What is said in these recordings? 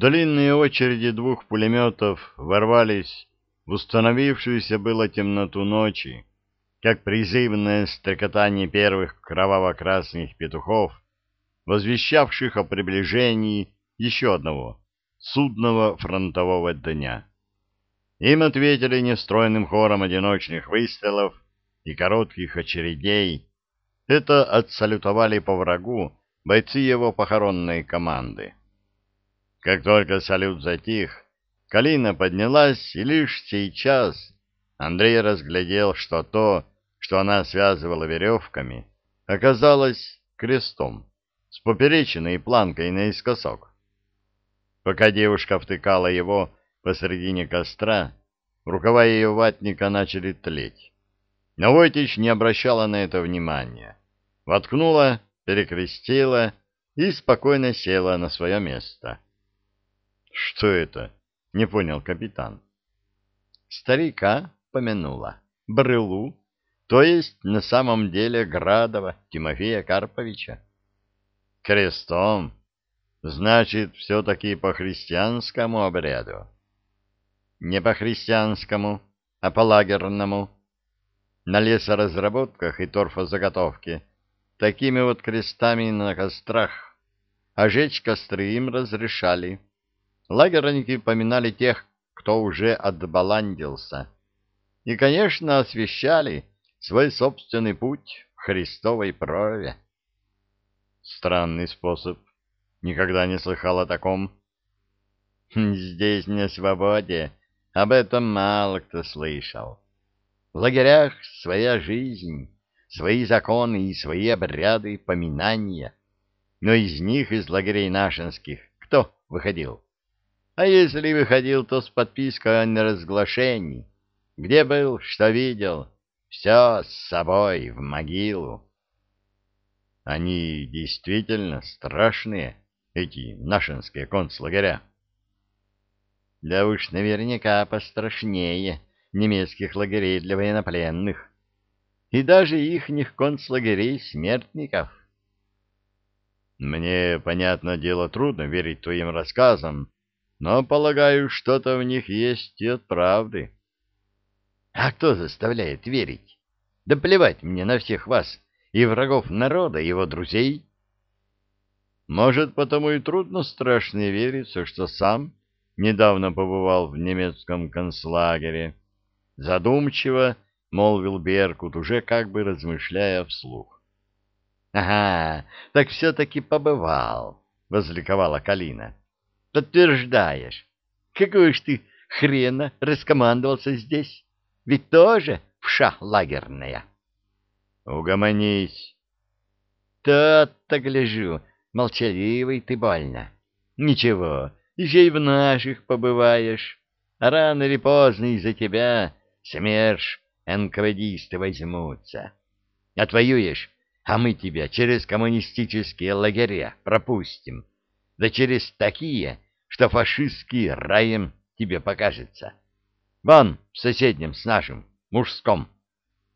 Длинные очереди двух пулеметов ворвались в установившуюся было темноту ночи, как призывное стрекотание первых кроваво-красных петухов, возвещавших о приближении еще одного судного фронтового дня. Им ответили нестройным хором одиночных выстрелов и коротких очередей. Это отсалютовали по врагу бойцы его похоронной команды. Как только салют затих, Калина поднялась, и лишь сейчас Андрей разглядел, что то, что она связывала веревками, оказалось крестом с поперечиной планкой наискосок. Пока девушка втыкала его посредине костра, рукава ее ватника начали тлеть. Но Войтич не обращала на это внимания. Воткнула, перекрестила и спокойно села на свое место. — Что это? — не понял капитан. Старика помянула. Брылу, то есть на самом деле Градова Тимофея Карповича. Крестом Значит, все-таки по христианскому обряду. Не по христианскому, а по лагерному. На лесоразработках и торфозаготовке такими вот крестами на кострах. А жечь костры им разрешали. Лагерники поминали тех, кто уже отбаландился. И, конечно, освещали свой собственный путь в Христовой прове. Странный способ Никогда не слыхал о таком. Здесь на свободе. Об этом мало кто слышал. В лагерях своя жизнь, свои законы и свои обряды поминания. Но из них, из лагерей нашинских, кто выходил? А если выходил, то с подпиской о неразглашении. Где был, что видел, все с собой в могилу. Они действительно страшные, эти нашинские концлагеря. Да уж наверняка пострашнее немецких лагерей для военнопленных и даже ихних концлагерей смертников. Мне, понятно дело, трудно верить твоим рассказам, но, полагаю, что-то в них есть и от правды. А кто заставляет верить? Да плевать мне на всех вас, и врагов народа, и его друзей. Может, потому и трудно страшно верится, что сам недавно побывал в немецком концлагере. Задумчиво молвил Беркут, уже как бы размышляя вслух. — Ага, так все-таки побывал, — возликовала Калина. — Подтверждаешь. Какой ж ты хрена раскомандовался здесь? Ведь тоже вша лагерная. — Угомонись. — Тот-то гляжу, Молчаливый ты больно. Ничего, еще и в наших побываешь. А рано или поздно из-за тебя смерш НКВДисты возьмутся. Отвоюешь, а мы тебя через коммунистические лагеря пропустим. Да через такие, что фашистский раем тебе покажется. Вон, в соседнем с нашим, мужском.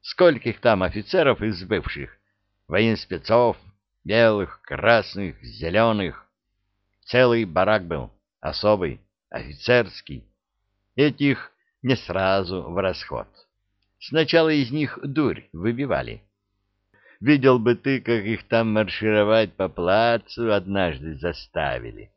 Скольких там офицеров из бывших, военспецов, белых, красных, зеленых. Целый барак был, особый, офицерский. Этих не сразу в расход. Сначала из них дурь выбивали. Видел бы ты, как их там маршировать по плацу однажды заставили.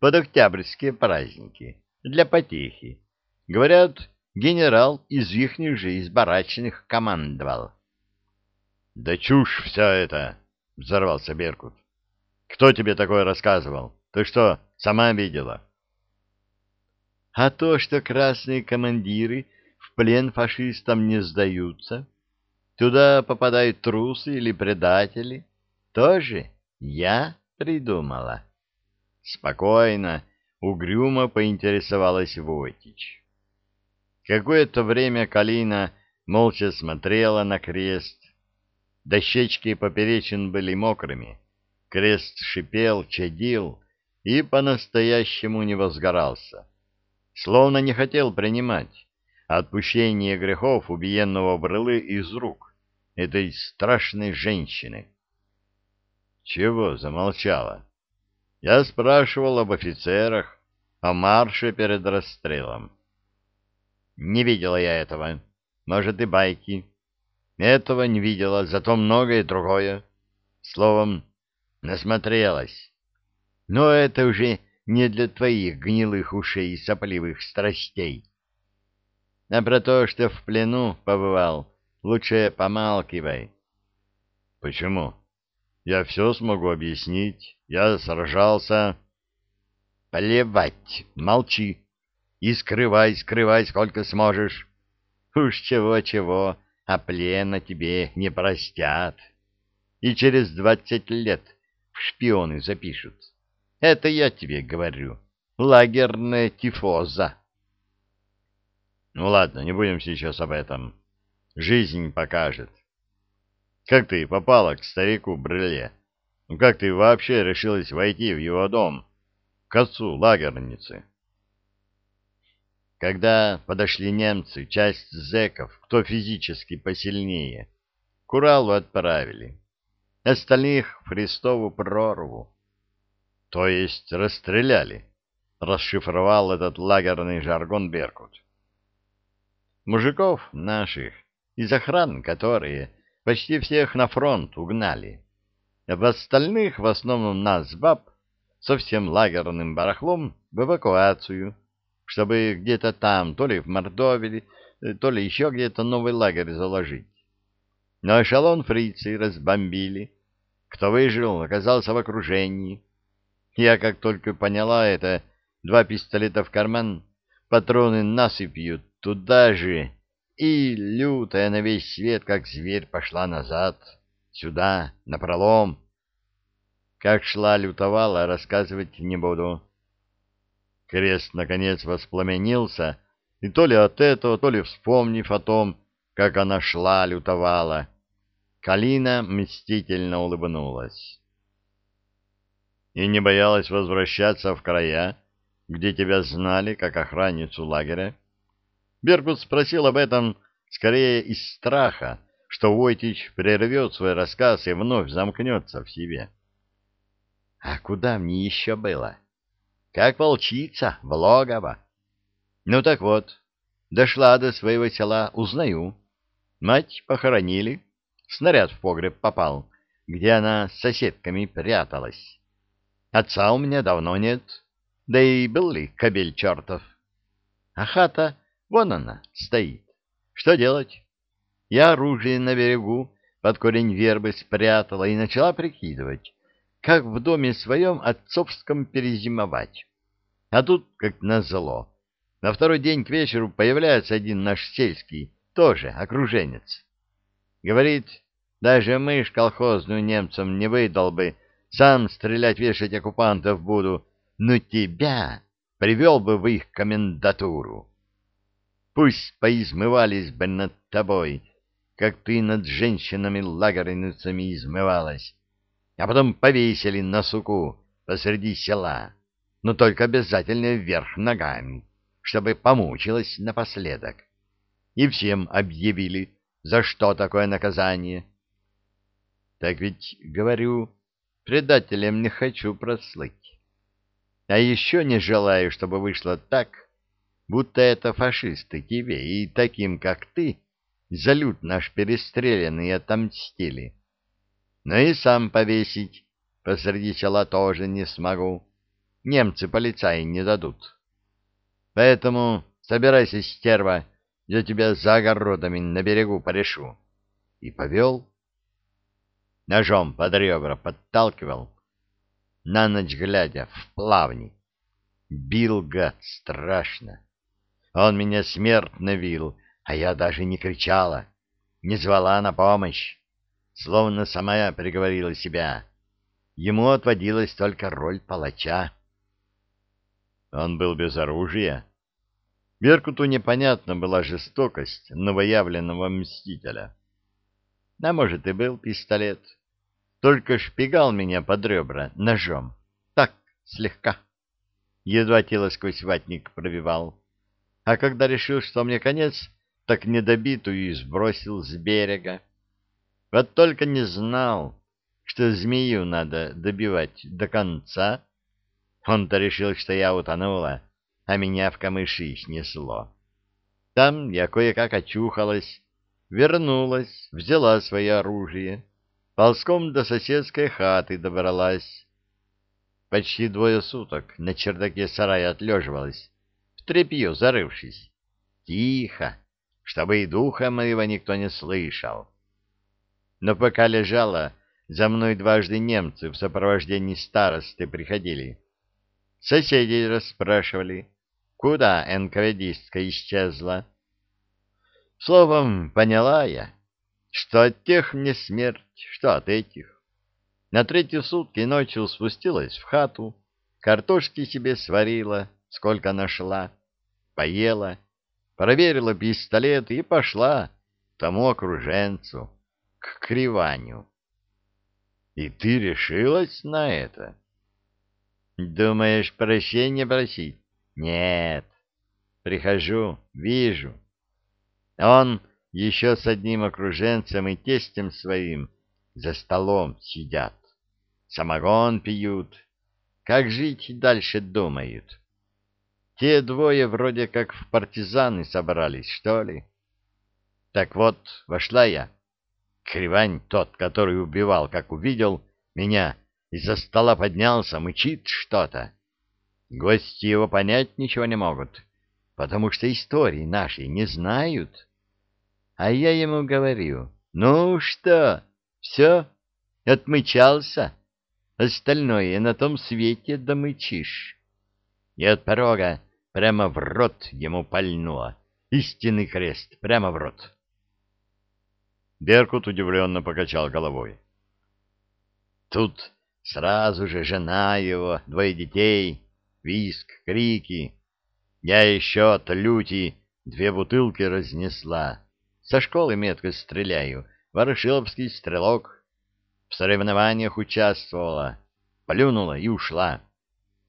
Под октябрьские праздники, для потехи. Говорят, генерал из ихних же, из барачных командовал. — Да чушь вся это! — взорвался Беркут. — Кто тебе такое рассказывал? Ты что, сама видела? — А то, что красные командиры в плен фашистам не сдаются, туда попадают трусы или предатели, тоже я придумала. Спокойно, угрюмо поинтересовалась Войтич. Какое-то время Калина молча смотрела на крест, Дощечки поперечин были мокрыми. Крест шипел, чадил и по-настоящему не возгорался. Словно не хотел принимать отпущение грехов убиенного брылы из рук этой страшной женщины. Чего замолчала? Я спрашивал об офицерах, о марше перед расстрелом. Не видела я этого. Может, и байки. Этого не видела, зато многое другое. Словом, насмотрелась. Но это уже не для твоих гнилых ушей и сопливых страстей. А про то, что в плену побывал, лучше помалкивай. — Почему? Я все смогу объяснить. Я сражался... — Плевать, молчи. И скрывай, скрывай, сколько сможешь. Уж чего-чего, а плена тебе не простят. И через двадцать лет в шпионы запишут. Это я тебе говорю. Лагерная тифоза. Ну ладно, не будем сейчас об этом. Жизнь покажет. Как ты попала к старику Брыле? Ну как ты вообще решилась войти в его дом? К отцу лагерницы? Когда подошли немцы, часть зэков, кто физически посильнее, к Уралу отправили. Остальных в Христову прорву. То есть расстреляли, расшифровал этот лагерный жаргон Беркут. Мужиков наших, из охран которые, почти всех на фронт угнали. В остальных, в основном нас, баб, со всем лагерным барахлом в эвакуацию, чтобы где-то там, то ли в Мордовии, то ли еще где-то новый лагерь заложить. Но эшелон фрицы разбомбили. Кто выжил, оказался в окружении. Я, как только поняла это, два пистолета в карман, патроны насыпью туда же, и, лютая на весь свет, как зверь, пошла назад, сюда, напролом. Как шла, лютовала, рассказывать не буду. Крест, наконец, воспламенился, и то ли от этого, то ли вспомнив о том, как она шла, лютовала, Калина мстительно улыбнулась и не боялась возвращаться в края, где тебя знали как охранницу лагеря? Беркут спросил об этом скорее из страха, что Войтич прервет свой рассказ и вновь замкнется в себе. — А куда мне еще было? — Как волчица, в логово. Ну так вот, дошла до своего села, узнаю. Мать похоронили, снаряд в погреб попал, где она с соседками пряталась. Отца у меня давно нет, да и был ли кобель чертов. А хата, вон она, стоит. Что делать? Я оружие на берегу под корень вербы спрятала и начала прикидывать, как в доме своем отцовском перезимовать. А тут, как назло, на второй день к вечеру появляется один наш сельский, тоже окруженец. Говорит, даже мышь колхозную немцам не выдал бы, сам стрелять, вешать оккупантов буду, но тебя привел бы в их комендатуру. Пусть поизмывались бы над тобой, как ты над женщинами-лагерницами измывалась, а потом повесили на суку посреди села, но только обязательно вверх ногами, чтобы помучилась напоследок. И всем объявили, за что такое наказание. Так ведь, говорю, Предателем не хочу прослыть. А еще не желаю, чтобы вышло так, будто это фашисты тебе и таким, как ты, за лют наш перестрелянный отомстили. Но и сам повесить посреди села тоже не смогу. Немцы полицаи не дадут. Поэтому собирайся, стерва, я тебя за огородами на берегу порешу. И повел ножом под ребра подталкивал, на ночь глядя в плавни. Бил гад страшно. Он меня смертно бил, а я даже не кричала, не звала на помощь, словно сама приговорила себя. Ему отводилась только роль палача. Он был без оружия. Беркуту непонятна была жестокость новоявленного мстителя. А может, и был пистолет. Только шпигал меня под ребра ножом. Так, слегка. Едва тело сквозь ватник пробивал. А когда решил, что мне конец, так недобитую и сбросил с берега. Вот только не знал, что змею надо добивать до конца, Он-то решил, что я утонула, а меня в камыши снесло. Там я кое-как очухалась, вернулась, взяла свое оружие, ползком до соседской хаты добралась. Почти двое суток на чердаке сарая отлеживалась, тряпье зарывшись. Тихо, чтобы и духа моего никто не слышал. Но пока лежала, за мной дважды немцы в сопровождении старосты приходили. Соседей расспрашивали, куда НКВДистка исчезла. Словом, поняла я, что от тех мне смерть, что от этих. На третьи сутки ночью спустилась в хату, картошки себе сварила, сколько нашла, поела проверила пистолет и пошла тому окруженцу, к Криваню. И ты решилась на это? Думаешь, прощения просить? Нет. Прихожу, вижу. Он еще с одним окруженцем и тестем своим за столом сидят. Самогон пьют. Как жить дальше думают? Те двое вроде как в партизаны собрались, что ли? Так вот, вошла я. Кривань тот, который убивал, как увидел меня, из-за стола поднялся, мычит что-то. Гости его понять ничего не могут, потому что истории нашей не знают. А я ему говорю, ну что, все, отмычался, остальное на том свете домычишь. И от порога Прямо в рот ему пальнуло. Истинный крест, прямо в рот. Беркут удивленно покачал головой. Тут сразу же жена его, двое детей, виск, крики. Я еще от люти две бутылки разнесла. Со школы метко стреляю, ворошиловский стрелок. В соревнованиях участвовала, плюнула и ушла.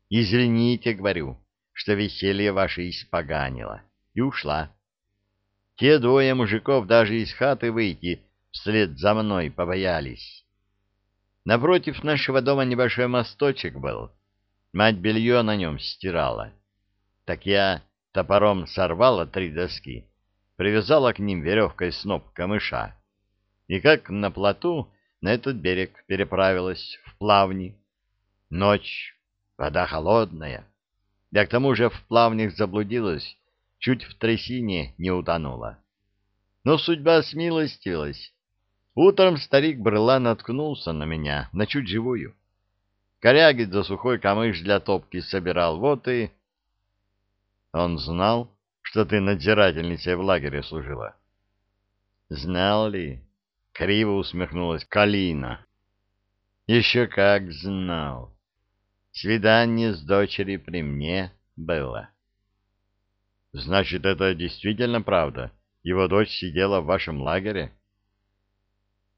Извините, говорю, что веселье ваше испоганило, и ушла. Те двое мужиков даже из хаты выйти вслед за мной побоялись. Напротив нашего дома небольшой мосточек был. Мать белье на нем стирала. Так я топором сорвала три доски, привязала к ним веревкой сноп камыша. И как на плоту на этот берег переправилась в плавни. Ночь, вода холодная, да к тому же в плавнях заблудилась, чуть в трясине не утонула. Но судьба смилостивилась. Утром старик Брыла наткнулся на меня, на чуть живую. Коряги за сухой камыш для топки собирал, вот и... Он знал, что ты надзирательницей в лагере служила. Знал ли? Криво усмехнулась Калина. Еще как знал. Свидание с дочерью при мне было. Значит, это действительно правда? Его дочь сидела в вашем лагере?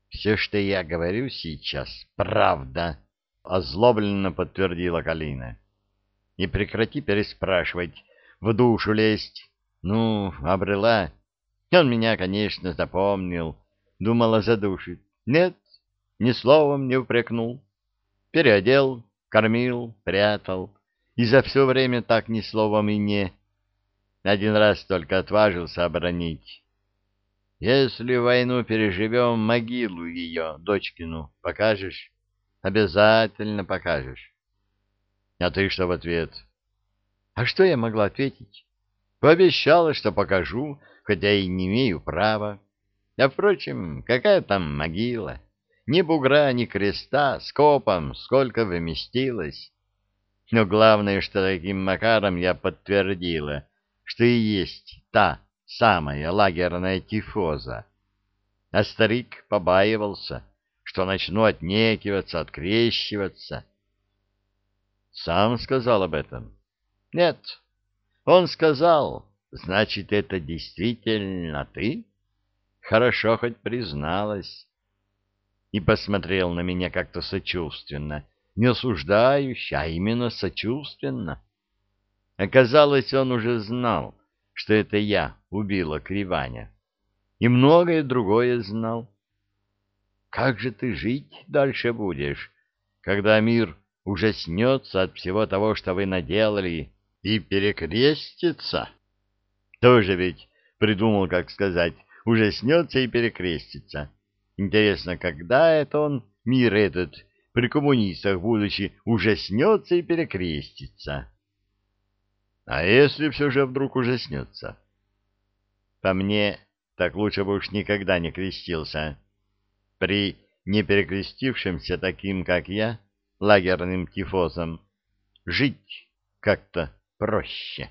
Все, что я говорю сейчас, правда, озлобленно подтвердила Калина. И прекрати переспрашивать, в душу лезть. Ну, обрела. Он меня, конечно, запомнил. Думала, задушит. Нет, ни словом не упрекнул. Переодел, кормил, прятал, и за все время так ни словом и не... Один раз только отважился оборонить. Если войну переживем, могилу ее, дочкину, покажешь? Обязательно покажешь. А ты что в ответ? А что я могла ответить? Пообещала, что покажу, хотя и не имею права. А, впрочем, какая там могила? Ни бугра, ни креста, скопом сколько вместилось. Но главное, что таким макаром я подтвердила, что и есть та самая лагерная тифоза. А старик побаивался, что начну отнекиваться, открещиваться. Сам сказал об этом? Нет. Он сказал, значит, это действительно ты? Хорошо хоть призналась и посмотрел на меня как-то сочувственно, не осуждающе, а именно сочувственно. Оказалось, он уже знал, что это я убила Криваня, и многое другое знал. Как же ты жить дальше будешь, когда мир ужаснется от всего того, что вы наделали, и перекрестится. Тоже ведь придумал, как сказать, ужаснется и перекрестится. Интересно, когда это он, мир этот, при коммунистах будучи, ужаснется и перекрестится? А если все же вдруг ужаснется? По мне, так лучше бы уж никогда не крестился. При неперекрестившемся таким, как я, лагерным тифозом, жить как-то проще.